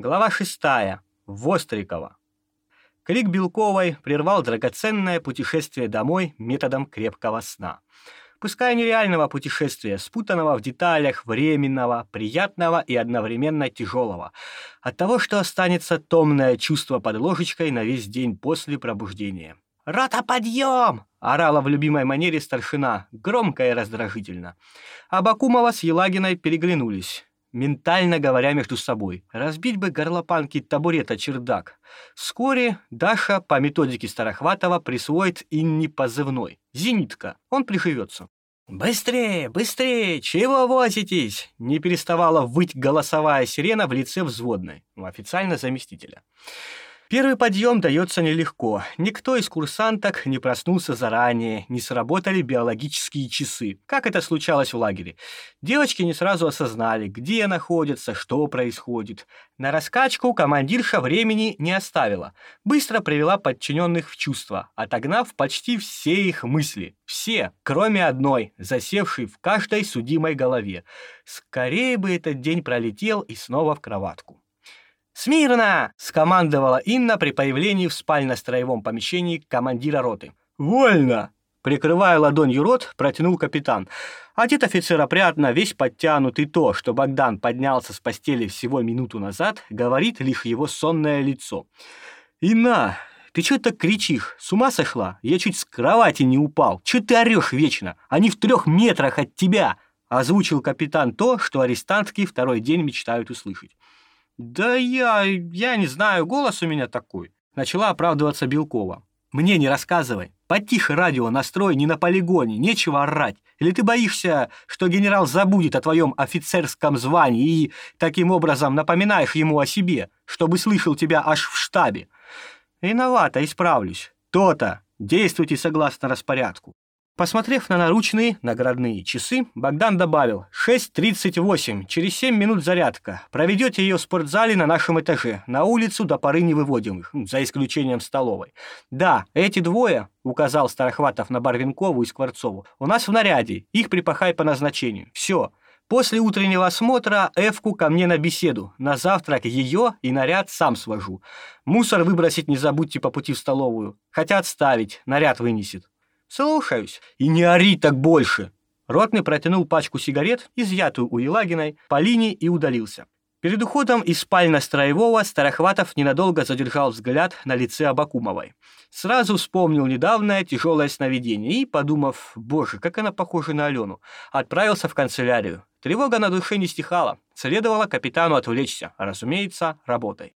Глава шестая. Вострикова. Крик Белковой прервал драгоценное путешествие домой методом крепкого сна. Пускай нереального путешествия, спутанного в деталях, временного, приятного и одновременно тяжелого. От того, что останется томное чувство под ложечкой на весь день после пробуждения. «Рота, подъем!» — орала в любимой манере старшина, громко и раздражительно. Абакумова с Елагиной переглянулись ментально говоря между собой. Разбить бы горлопанки табурета чердак. Вскоре Даша по методике Старохватова присвоит Инне позывной. «Зенитка». Он приживется. «Быстрее, быстрее! Чего возитесь?» Не переставала выть голосовая сирена в лице взводной, официально заместителя. Первый подъем дается нелегко. Никто из курсанток не проснулся заранее, не сработали биологические часы, как это случалось в лагере. Девочки не сразу осознали, где находятся, что происходит. На раскачку командирша времени не оставила. Быстро привела подчиненных в чувство, отогнав почти все их мысли. Все, кроме одной, засевшей в каждой судимой голове. Скорее бы этот день пролетел и снова в кроватку. «Смирно!» — скомандовала Инна при появлении в спально-строевом помещении командира роты. «Вольно!» — прикрывая ладонью рот, протянул капитан. Одет офицер опрятно, весь подтянут, и то, что Богдан поднялся с постели всего минуту назад, говорит лишь его сонное лицо. «Инна, ты чё так кричишь? С ума сошла? Я чуть с кровати не упал. Чё ты орёшь вечно? Они в трех метрах от тебя!» Озвучил капитан то, что арестантки второй день мечтают услышать. «Да я... я не знаю, голос у меня такой», — начала оправдываться Белкова. «Мне не рассказывай. Потише радио настрой не на полигоне, нечего орать. Или ты боишься, что генерал забудет о твоем офицерском звании и таким образом напоминаешь ему о себе, чтобы слышал тебя аж в штабе? Виновата, исправлюсь. То-то. Действуйте согласно распорядку. Посмотрев на наручные наградные часы, Богдан добавил 6.38, через 7 минут зарядка. Проведете ее в спортзале на нашем этаже, на улицу до поры не выводим их, за исключением столовой. Да, эти двое, указал Старохватов на Барвинкову и Скворцову, у нас в наряде, их припахай по назначению. Все. После утреннего осмотра Эвку ко мне на беседу. На завтрак ее и наряд сам свожу. Мусор выбросить не забудьте по пути в столовую. Хотя отставить, наряд вынесет. «Слушаюсь. И не ори так больше!» Ротный протянул пачку сигарет, изъятую у Елагиной, по линии и удалился. Перед уходом из спально-строевого Старохватов ненадолго задержал взгляд на лице Абакумовой. Сразу вспомнил недавнее тяжелое сновидение и, подумав, боже, как она похожа на Алену, отправился в канцелярию. Тревога на душе не стихала. Следовало капитану отвлечься, разумеется, работой.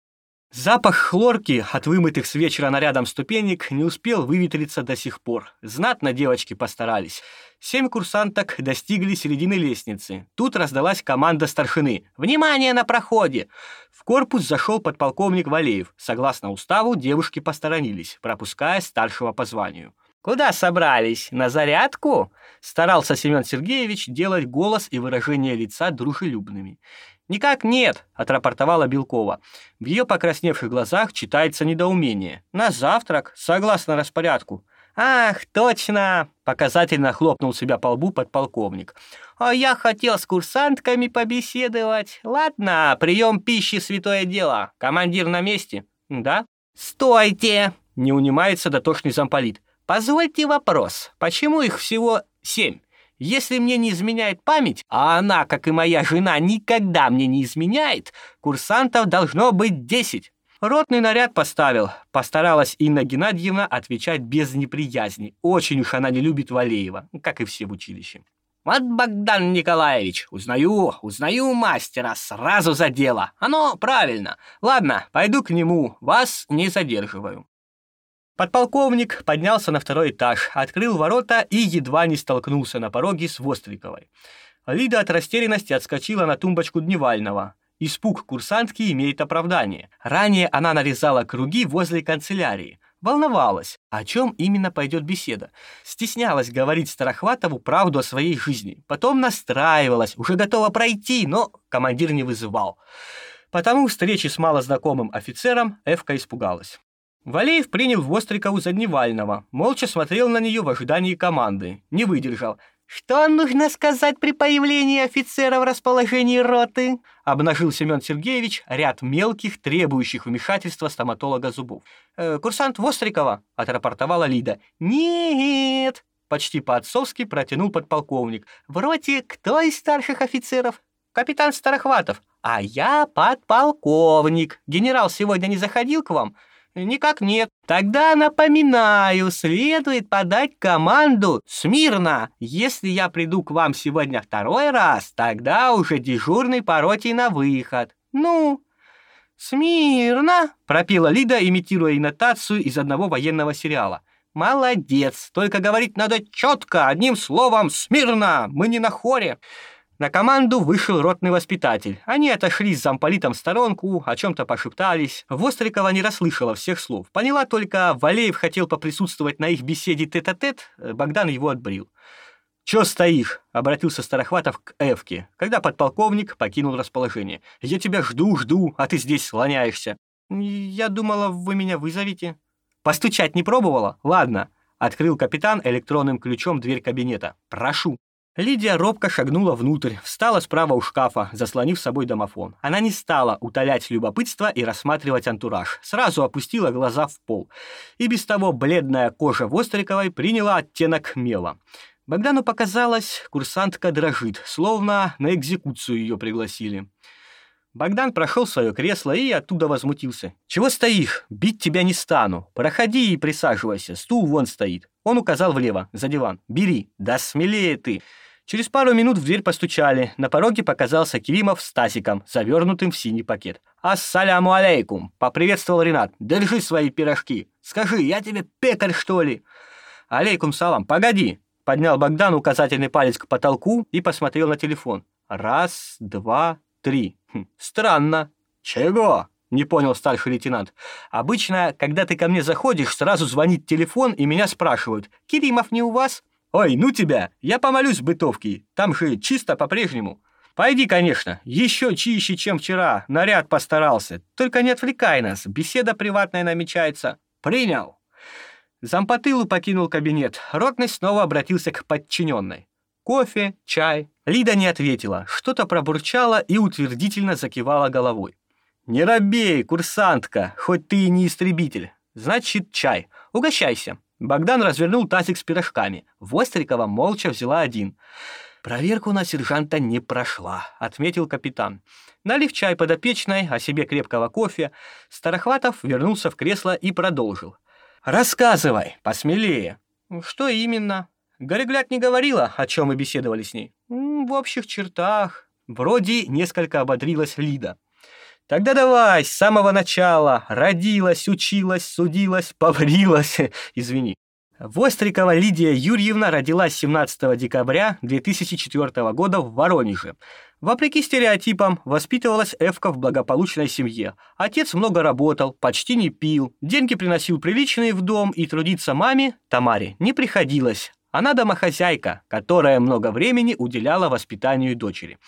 Запах хлорки от вымытых с вечера нарядом ступенек не успел выветриться до сих пор. Знатно девочки постарались. Семь курсанток достигли середины лестницы. Тут раздалась команда старшины. «Внимание на проходе!» В корпус зашел подполковник Валеев. Согласно уставу, девушки посторонились, пропуская старшего по званию. «Куда собрались? На зарядку?» Старался Семен Сергеевич делать голос и выражение лица дружелюбными. «Никак нет», — отрапортовала Белкова. В ее покрасневших глазах читается недоумение. «На завтрак, согласно распорядку». «Ах, точно!» — показательно хлопнул себя по лбу подполковник. «А я хотел с курсантками побеседовать. Ладно, прием пищи — святое дело. Командир на месте?» «Да?» «Стойте!» — не унимается дотошный замполит. «Позвольте вопрос. Почему их всего семь?» Если мне не изменяет память, а она, как и моя жена, никогда мне не изменяет, курсантов должно быть десять. Ротный наряд поставил. Постаралась Инна Геннадьевна отвечать без неприязни. Очень уж она не любит Валеева, как и все в училище. «Вот Богдан Николаевич, узнаю, узнаю мастера, сразу за дело. Оно правильно. Ладно, пойду к нему, вас не задерживаю». Подполковник поднялся на второй этаж, открыл ворота и едва не столкнулся на пороге с Востриковой. Лида от растерянности отскочила на тумбочку Дневального. Испуг курсантки имеет оправдание. Ранее она нарезала круги возле канцелярии. Волновалась, о чем именно пойдет беседа. Стеснялась говорить Старохватову правду о своей жизни. Потом настраивалась, уже готова пройти, но командир не вызывал. Потому встречи с малознакомым офицером Эвка испугалась. Валеев принял Вострикову за Дневального, молча смотрел на нее в ожидании команды, не выдержал. Что нужно сказать при появлении офицера в расположении роты? Обнажил Семен Сергеевич ряд мелких, требующих вмешательства стоматолога зубов. «Э, «Курсант Вострикова», — отрапортовала Лида. «Нет!» — почти по-отцовски протянул подполковник. «В роте кто из старших офицеров?» «Капитан Старохватов». «А я подполковник. Генерал сегодня не заходил к вам?» Никак нет. Тогда напоминаю, следует подать команду смирно. Если я приду к вам сегодня второй раз, тогда уже дежурный по роте на выход. Ну, смирно, пропела Лида, имитируя инотацию из одного военного сериала. Молодец, только говорить надо четко, одним словом, смирно. Мы не на хоре. На команду вышел ротный воспитатель. Они отошли с замполитом в сторонку, о чем-то пошептались. Вострикова не расслышала всех слов. Поняла только, Валеев хотел поприсутствовать на их беседе тет-а-тет, -тет, Богдан его отбрил. «Чё стоишь?» — обратился Старохватов к Эвке, когда подполковник покинул расположение. «Я тебя жду, жду, а ты здесь слоняешься». «Я думала, вы меня вызовете». «Постучать не пробовала? Ладно». Открыл капитан электронным ключом дверь кабинета. «Прошу». Лидия робко шагнула внутрь, встала справа у шкафа, заслонив собой домофон. Она не стала утолять любопытство и рассматривать антураж, сразу опустила глаза в пол. И без того бледная кожа Востриковой приняла оттенок мела. Богдану показалось, курсантка дрожит, словно на экзекуцию ее пригласили. Богдан прошел свое кресло и оттуда возмутился. «Чего стоишь? Бить тебя не стану. Проходи и присаживайся, стул вон стоит». Он указал влево, за диван. «Бери». «Да смелее ты». Через пару минут в дверь постучали. На пороге показался Кивимов с Тасиком, завернутым в синий пакет. «Ассаляму алейкум!» — поприветствовал Ренат. «Держи свои пирожки. Скажи, я тебе пекарь, что ли?» «Алейкум салам, погоди!» Поднял Богдан указательный палец к потолку и посмотрел на телефон. «Раз, два, три. Хм, странно». «Чего?» — не понял старший лейтенант. «Обычно, когда ты ко мне заходишь, сразу звонит телефон и меня спрашивают, «Киримов не у вас?» «Ой, ну тебя! Я помолюсь в бытовке, там же чисто по-прежнему». «Пойди, конечно, еще чище, чем вчера, наряд постарался. Только не отвлекай нас, беседа приватная намечается». «Принял». Зампотылу покинул кабинет. Ротный снова обратился к подчиненной. «Кофе, чай». Лида не ответила, что-то пробурчала и утвердительно закивала головой. «Не робей, курсантка, хоть ты и не истребитель. Значит, чай. Угощайся». Богдан развернул тазик с пирожками. Вострикова молча взяла один. «Проверку на сержанта не прошла», — отметил капитан. Налив чай подопечной, а себе крепкого кофе, Старохватов вернулся в кресло и продолжил. «Рассказывай, посмелее». «Что именно?» Горегляд не говорила, о чем мы беседовали с ней. «В общих чертах». Вроде несколько ободрилась Лида. Тогда давай, с самого начала. Родилась, училась, судилась, поврилась. Извини. Вострикова Лидия Юрьевна родилась 17 декабря 2004 года в Воронеже. Вопреки стереотипам, воспитывалась Эвка в благополучной семье. Отец много работал, почти не пил, деньги приносил приличные в дом, и трудиться маме, Тамаре, не приходилось. Она домохозяйка, которая много времени уделяла воспитанию дочери.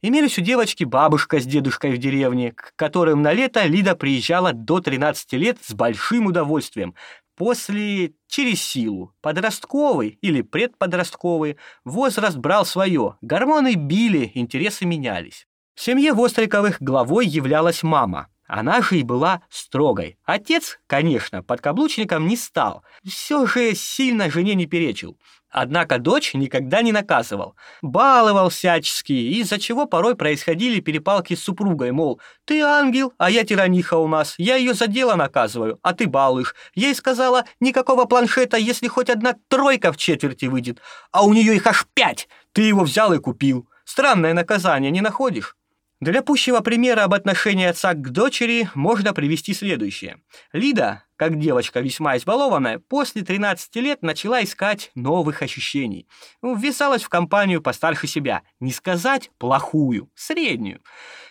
Имелись у девочки бабушка с дедушкой в деревне, к которым на лето Лида приезжала до 13 лет с большим удовольствием. После через силу, подростковый или предподростковый, возраст брал свое, гормоны били, интересы менялись. В семье Востриковых главой являлась мама. Она же и была строгой. Отец, конечно, подкаблучником не стал. Все же сильно жене не перечил. Однако дочь никогда не наказывал. Баловал всячески, из-за чего порой происходили перепалки с супругой, мол, «Ты ангел, а я тираниха у нас, я ее за дело наказываю, а ты балуешь». Ей сказала, никакого планшета, если хоть одна тройка в четверти выйдет, а у нее их аж пять, ты его взял и купил. Странное наказание, не находишь? Для пущего примера об отношении отца к дочери можно привести следующее. Лида, как девочка весьма избалованная, после 13 лет начала искать новых ощущений. Ввязалась в компанию постарше себя, не сказать плохую, среднюю.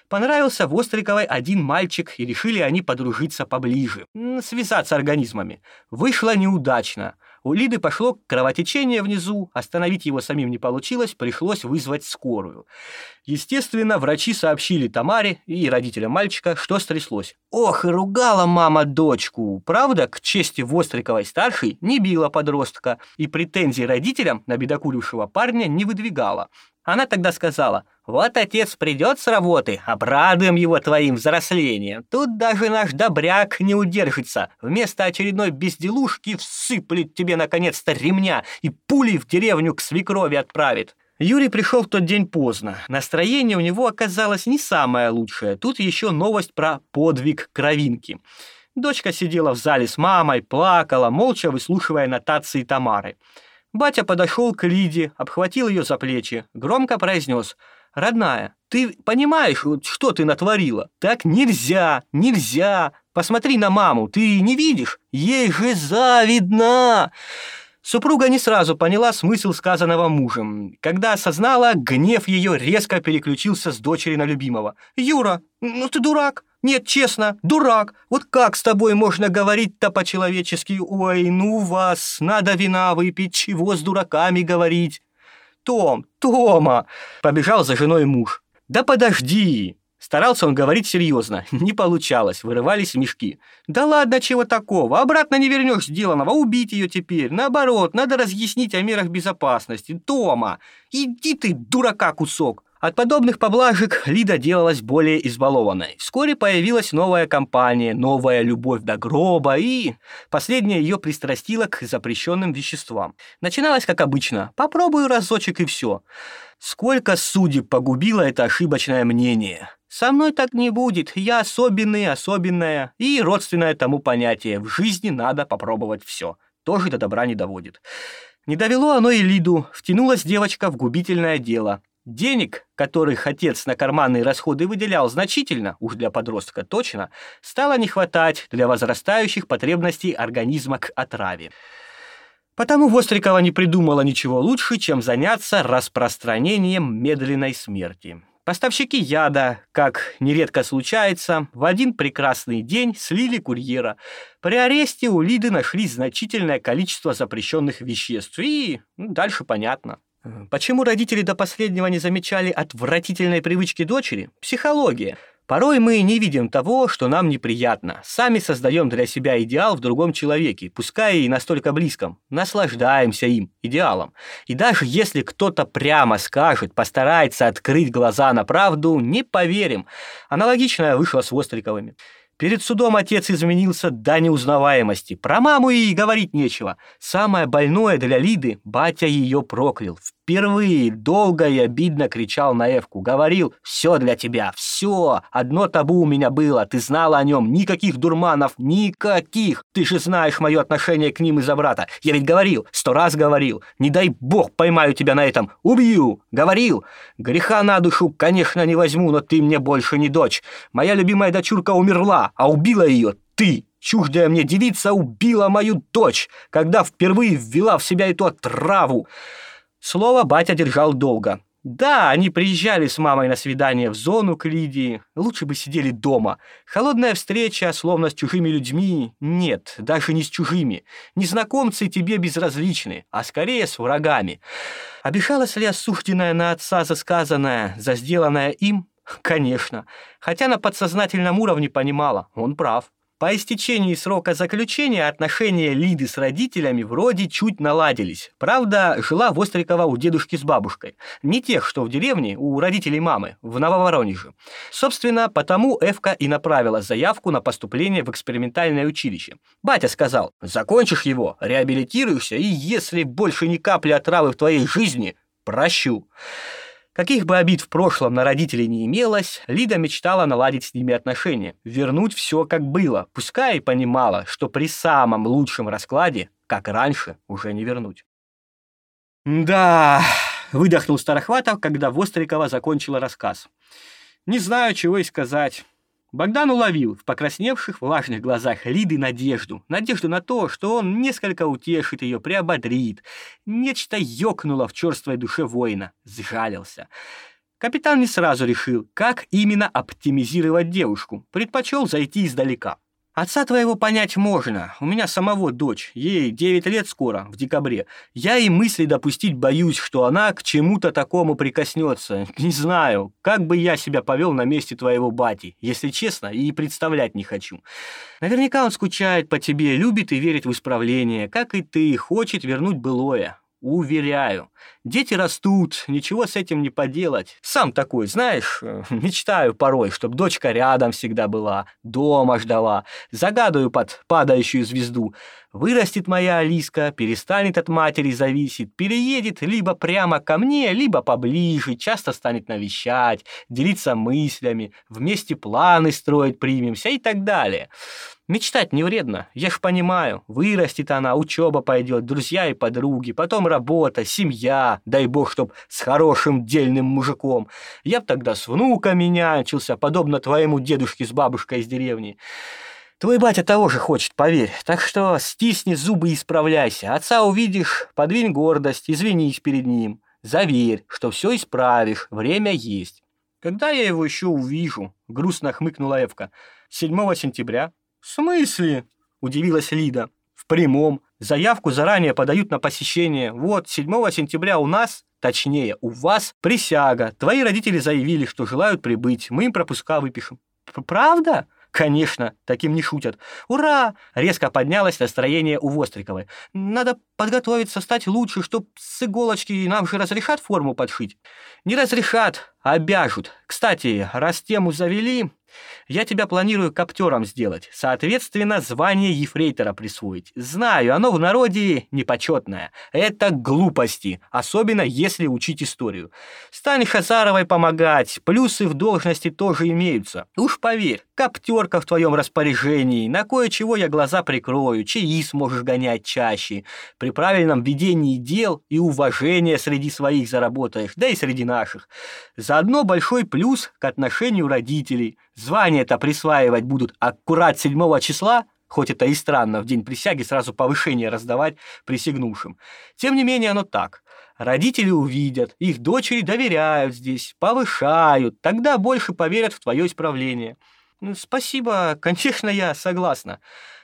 Понравился Востриковой один мальчик, и решили они подружиться поближе, связаться организмами. Вышло неудачно. У Лиды пошло кровотечение внизу, остановить его самим не получилось, пришлось вызвать скорую. Естественно, врачи сообщили Тамаре и родителям мальчика, что стряслось. Ох, и ругала мама дочку. Правда, к чести Востриковой-старшей не била подростка и претензий родителям на бедокурившего парня не выдвигала. Она тогда сказала, «Вот отец придет с работы, обрадуем его твоим взрослением. Тут даже наш добряк не удержится. Вместо очередной безделушки всыплет тебе наконец-то ремня и пулей в деревню к свекрови отправит». Юрий пришел в тот день поздно. Настроение у него оказалось не самое лучшее. Тут еще новость про подвиг кровинки. Дочка сидела в зале с мамой, плакала, молча выслушивая нотации Тамары. Батя подошел к Лиде, обхватил ее за плечи, громко произнес «Родная, ты понимаешь, что ты натворила? Так нельзя, нельзя! Посмотри на маму, ты не видишь? Ей же завидно!» Супруга не сразу поняла смысл сказанного мужем. Когда осознала, гнев ее резко переключился с дочери на любимого. «Юра, ну ты дурак! Нет, честно, дурак! Вот как с тобой можно говорить-то по-человечески? Ой, ну вас, надо вина выпить, чего с дураками говорить?» «Том, Тома!» — побежал за женой муж. «Да подожди!» Старался он говорить серьезно. Не получалось, вырывались мешки. «Да ладно, чего такого? Обратно не вернешь сделанного, убить ее теперь. Наоборот, надо разъяснить о мерах безопасности. Тома, иди ты, дурака, кусок!» От подобных поблажек Лида делалась более избалованной. Вскоре появилась новая компания, новая любовь до гроба, и последняя ее пристрастила к запрещенным веществам. Начиналось как обычно. Попробую разочек и все. Сколько судеб погубило это ошибочное мнение. Со мной так не будет, я особенный, особенная и родственное тому понятие. В жизни надо попробовать все. Тоже до добра не доводит. Не довело оно и Лиду, втянулась девочка в губительное дело. Денег, которых отец на карманные расходы выделял значительно, уж для подростка точно, стало не хватать для возрастающих потребностей организма к отраве. Потому Вострикова не придумала ничего лучше, чем заняться распространением медленной смерти. Поставщики яда, как нередко случается, в один прекрасный день слили курьера. При аресте у Лиды нашли значительное количество запрещенных веществ, и ну, дальше понятно. Почему родители до последнего не замечали отвратительной привычки дочери? Психология. Порой мы не видим того, что нам неприятно. Сами создаем для себя идеал в другом человеке, пускай и настолько близком. Наслаждаемся им, идеалом. И даже если кто-то прямо скажет, постарается открыть глаза на правду, не поверим. Аналогичное вышло с Востриковыми. Перед судом отец изменился до неузнаваемости. Про маму и говорить нечего. Самое больное для Лиды – батя ее проклял. Впервые долго и обидно кричал на Эвку. Говорил «Все для тебя, все. Одно табу у меня было. Ты знала о нем. Никаких дурманов, никаких. Ты же знаешь мое отношение к ним из-за брата. Я ведь говорил, сто раз говорил. Не дай бог поймаю тебя на этом. Убью. Говорил. Греха на душу, конечно, не возьму, но ты мне больше не дочь. Моя любимая дочурка умерла, а убила ее ты. Чуждая мне девица убила мою дочь, когда впервые ввела в себя эту отраву. Слово батя держал долго. Да, они приезжали с мамой на свидание в зону к Лидии. Лучше бы сидели дома. Холодная встреча, словно с чужими людьми. Нет, даже не с чужими. Незнакомцы тебе безразличны, а скорее с врагами. Обижалась ли осужденная на отца за сказанное, за сделанное им? Конечно. Хотя на подсознательном уровне понимала, он прав. По истечении срока заключения отношения Лиды с родителями вроде чуть наладились. Правда, жила Вострикова у дедушки с бабушкой. Не тех, что в деревне, у родителей мамы, в Нововоронеже. Собственно, потому Эвка и направила заявку на поступление в экспериментальное училище. Батя сказал, закончишь его, реабилитируешься, и если больше ни капли отравы в твоей жизни, прощу. Каких бы обид в прошлом на родителей не имелось, Лида мечтала наладить с ними отношения, вернуть все как было, пускай и понимала, что при самом лучшем раскладе, как раньше, уже не вернуть. «Да», — выдохнул Старохватов, когда Вострикова закончила рассказ. «Не знаю, чего и сказать. Богдан уловил в покрасневших влажных глазах Лиды надежду. Надежду на то, что он несколько утешит ее, приободрит. Нечто ёкнуло в черствой душе воина. Сжалился. Капитан не сразу решил, как именно оптимизировать девушку. Предпочел зайти издалека. Отца твоего понять можно. У меня самого дочь. Ей 9 лет скоро, в декабре. Я и мысли допустить боюсь, что она к чему-то такому прикоснется. Не знаю, как бы я себя повел на месте твоего бати, если честно, и представлять не хочу. Наверняка он скучает по тебе, любит и верит в исправление, как и ты, хочет вернуть былое. Уверяю, дети растут, ничего с этим не поделать. Сам такой, знаешь, э, мечтаю порой, чтоб дочка рядом всегда была, дома ждала. Загадаю под падающую звезду. Вырастет моя Алиска, перестанет от матери зависеть, переедет либо прямо ко мне, либо поближе, часто станет навещать, делиться мыслями, вместе планы строить примемся и так далее. Мечтать не вредно, я ж понимаю. Вырастет она, учеба пойдет, друзья и подруги, потом работа, семья, дай бог, чтоб с хорошим дельным мужиком. Я б тогда с внуками нянчился, подобно твоему дедушке с бабушкой из деревни. Твой батя того же хочет, поверь. Так что стисни зубы и исправляйся. Отца увидишь, подвинь гордость, извинись перед ним. Заверь, что все исправишь, время есть. Когда я его еще увижу? Грустно хмыкнула Эвка. 7 сентября. «В смысле?» – удивилась Лида. «В прямом. Заявку заранее подают на посещение. Вот, 7 сентября у нас, точнее, у вас присяга. Твои родители заявили, что желают прибыть. Мы им пропуска выпишем». «Правда?» Конечно, таким не шутят. Ура! Резко поднялось настроение у Востриковой. Надо подготовиться, стать лучше, чтоб с иголочки нам же разрешат форму подшить. Не разрешат, обяжут. Кстати, раз тему завели, я тебя планирую коптером сделать, соответственно, звание ефрейтора присвоить. Знаю, оно в народе непочетное. Это глупости, особенно если учить историю. Стань Хазаровой помогать, плюсы в должности тоже имеются. Уж поверь, коптерка в твоем распоряжении, на кое-чего я глаза прикрою, чаи сможешь гонять чаще. При правильном ведении дел и уважения среди своих заработаешь, да и среди наших. Заодно большой плюс к отношению родителей – Звание-то присваивать будут аккурат 7 числа, хоть это и странно, в день присяги сразу повышение раздавать присягнувшим. Тем не менее, оно так. Родители увидят, их дочери доверяют здесь, повышают, тогда больше поверят в твое исправление. Ну, спасибо, конечно, я согласна.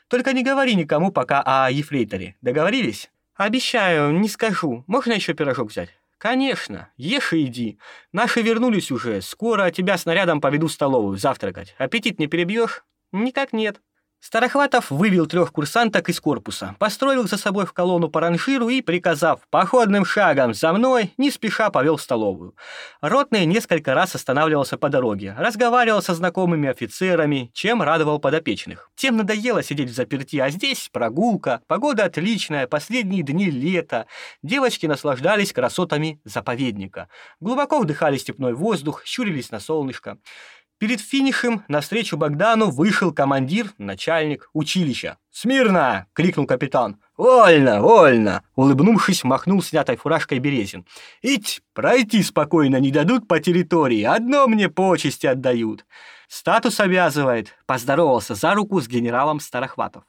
Только не говори никому пока о ефрейторе. Договорились? Обещаю, не скажу. Можно еще пирожок взять? «Конечно, ешь и иди. Наши вернулись уже. Скоро тебя снарядом поведу в столовую завтракать. Аппетит не перебьешь?» «Никак нет». Старохватов вывел трех курсанток из корпуса, построил за собой в колонну по ранжиру и, приказав походным шагом за мной, не спеша повел в столовую. Ротный несколько раз останавливался по дороге, разговаривал со знакомыми офицерами, чем радовал подопечных. Тем надоело сидеть в заперти, а здесь прогулка, погода отличная, последние дни лета. Девочки наслаждались красотами заповедника. Глубоко вдыхали степной воздух, щурились на солнышко. Перед финишем навстречу Богдану вышел командир, начальник училища. «Смирно!» — крикнул капитан. «Вольно, вольно!» — улыбнувшись, махнул снятой фуражкой Березин. «Ить, пройти спокойно не дадут по территории, одно мне почести отдают. Статус обязывает», — поздоровался за руку с генералом Старохватов.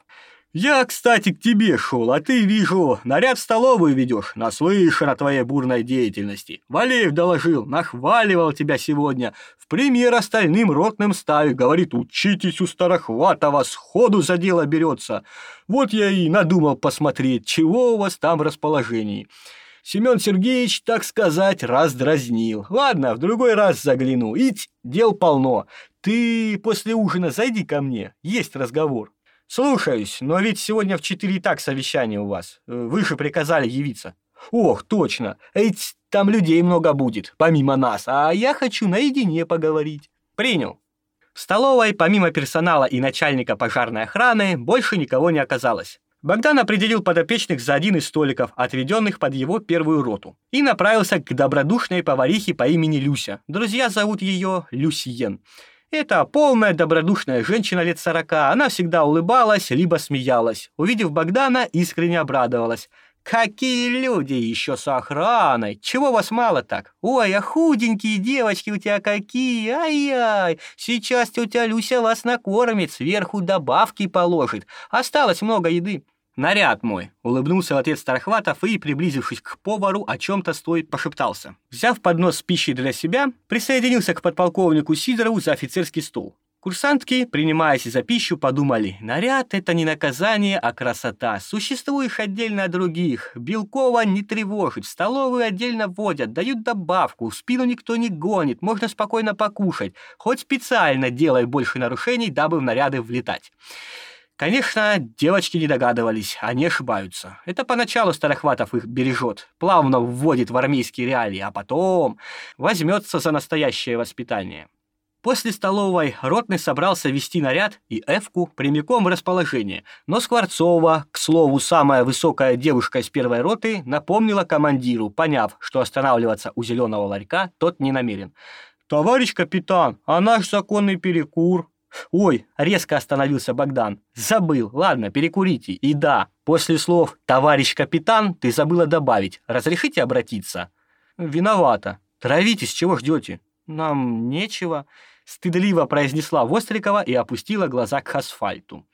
«Я, кстати, к тебе шел, а ты, вижу, наряд в столовую ведешь, наслышан о твоей бурной деятельности. Валеев доложил, нахваливал тебя сегодня, в пример остальным ротным ставит, говорит, учитесь у Старохватова, сходу за дело берется. Вот я и надумал посмотреть, чего у вас там в расположении». Семен Сергеевич, так сказать, раздразнил. Ладно, в другой раз загляну. Ить, дел полно. Ты после ужина зайди ко мне, есть разговор. «Слушаюсь, но ведь сегодня в четыре и так совещание у вас. Вы же приказали явиться». «Ох, точно! Ведь там людей много будет, помимо нас, а я хочу наедине поговорить». «Принял». В столовой, помимо персонала и начальника пожарной охраны, больше никого не оказалось. Богдан определил подопечных за один из столиков, отведенных под его первую роту, и направился к добродушной поварихе по имени Люся. Друзья зовут ее Люсиен. Это полная добродушная женщина лет сорока. Она всегда улыбалась, либо смеялась. Увидев Богдана, искренне обрадовалась. «Какие люди еще с охраной! Чего вас мало так? Ой, а худенькие девочки у тебя какие! Ай-яй! Сейчас тетя Люся вас накормит, сверху добавки положит. Осталось много еды». «Наряд мой!» — улыбнулся в ответ Старохватов и, приблизившись к повару, о чем-то стоит пошептался. Взяв поднос с пищей для себя, присоединился к подполковнику Сидорову за офицерский стол. Курсантки, принимаясь за пищу, подумали, наряд — это не наказание, а красота. Существуешь отдельно от других. Белкова не тревожит, в столовую отдельно водят, дают добавку, спину никто не гонит, можно спокойно покушать. Хоть специально делай больше нарушений, дабы в наряды влетать. Конечно, девочки не догадывались, они ошибаются. Это поначалу Старохватов их бережет, плавно вводит в армейские реалии, а потом возьмется за настоящее воспитание. После столовой Ротный собрался вести наряд и Эвку прямиком в расположение, но Скворцова, к слову, самая высокая девушка из первой роты, напомнила командиру, поняв, что останавливаться у зеленого ларька тот не намерен. «Товарищ капитан, а наш законный перекур?» «Ой!» — резко остановился Богдан. «Забыл. Ладно, перекурите. И да, после слов «товарищ капитан» ты забыла добавить. Разрешите обратиться?» «Виновата. Травитесь, чего ждете?» «Нам нечего», стыдливо произнесла Вострикова и опустила глаза к асфальту.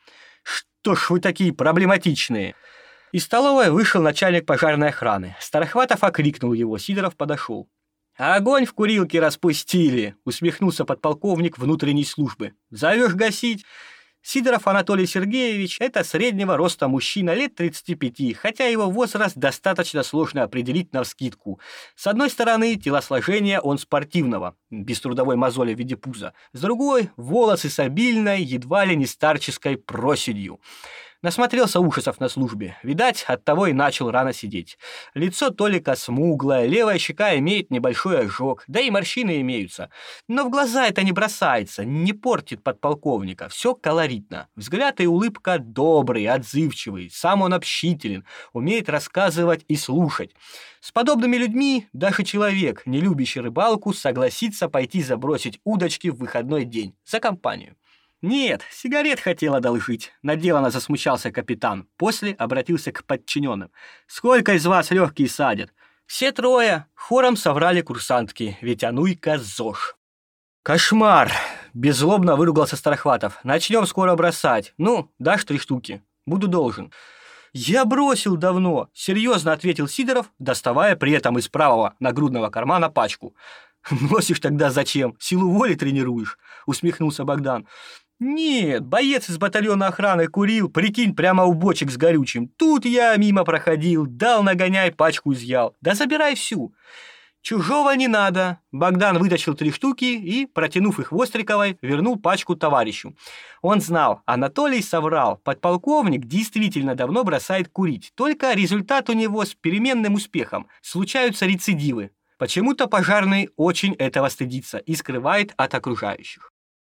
«Что ж вы такие проблематичные?» Из столовой вышел начальник пожарной охраны. Старохватов окрикнул его, Сидоров подошел. «Огонь в курилке распустили!» — усмехнулся подполковник внутренней службы. «Зовешь гасить?» Сидоров Анатолий Сергеевич – это среднего роста мужчина лет 35, хотя его возраст достаточно сложно определить навскидку. С одной стороны, телосложение он спортивного, без трудовой мозоли в виде пуза. С другой – волосы с обильной, едва ли не старческой проседью. Насмотрелся ужасов на службе. Видать, оттого и начал рано сидеть. Лицо Толика смуглое, левая щека имеет небольшой ожог, да и морщины имеются. Но в глаза это не бросается, не портит подполковника. Все колоритно. Взгляд и улыбка добрый, отзывчивый, сам он общителен, умеет рассказывать и слушать. С подобными людьми даже человек, не любящий рыбалку, согласится пойти забросить удочки в выходной день за компанию. «Нет, сигарет хотел одолжить», — наделанно засмущался капитан. После обратился к подчиненным. «Сколько из вас легкие садят?» Все трое хором соврали курсантки, ведь Ануйка ЗОЖ. «Кошмар!» — беззлобно выругался Старохватов. «Начнем скоро бросать. Ну, дашь три штуки. Буду должен». «Я бросил давно», — серьезно ответил Сидоров, доставая при этом из правого нагрудного кармана пачку. «Носишь тогда зачем? Силу воли тренируешь?» — усмехнулся Богдан. «Нет, боец из батальона охраны курил, прикинь, прямо у бочек с горючим. Тут я мимо проходил, дал нагоняй, пачку изъял. Да забирай всю». «Чужого не надо!» Богдан вытащил три штуки и, протянув их Востриковой, вернул пачку товарищу. Он знал, Анатолий соврал, подполковник действительно давно бросает курить, только результат у него с переменным успехом, случаются рецидивы. Почему-то пожарный очень этого стыдится и скрывает от окружающих.